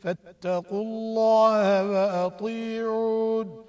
فاتقوا الله وأطيعون.